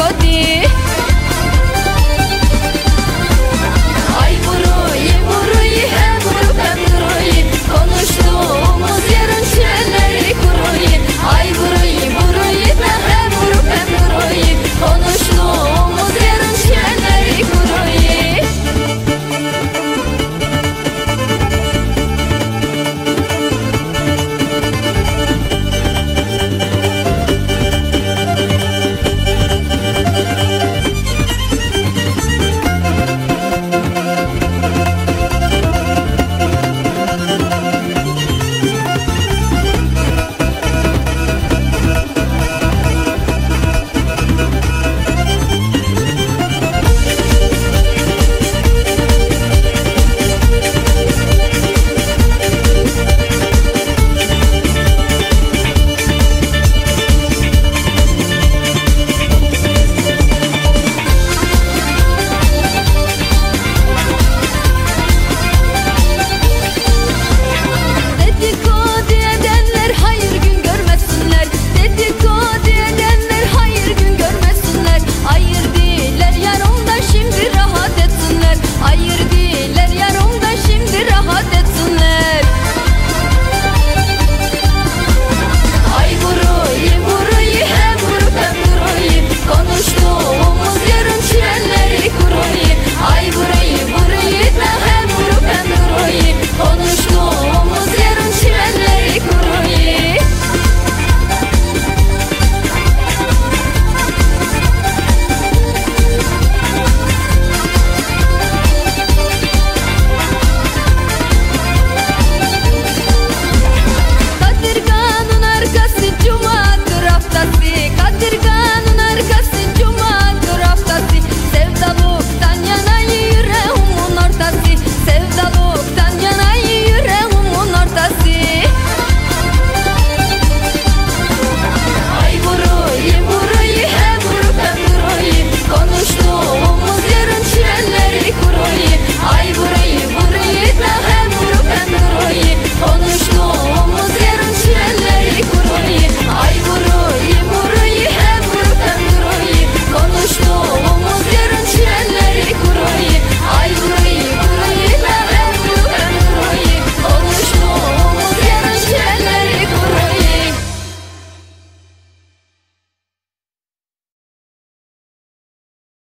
Cody.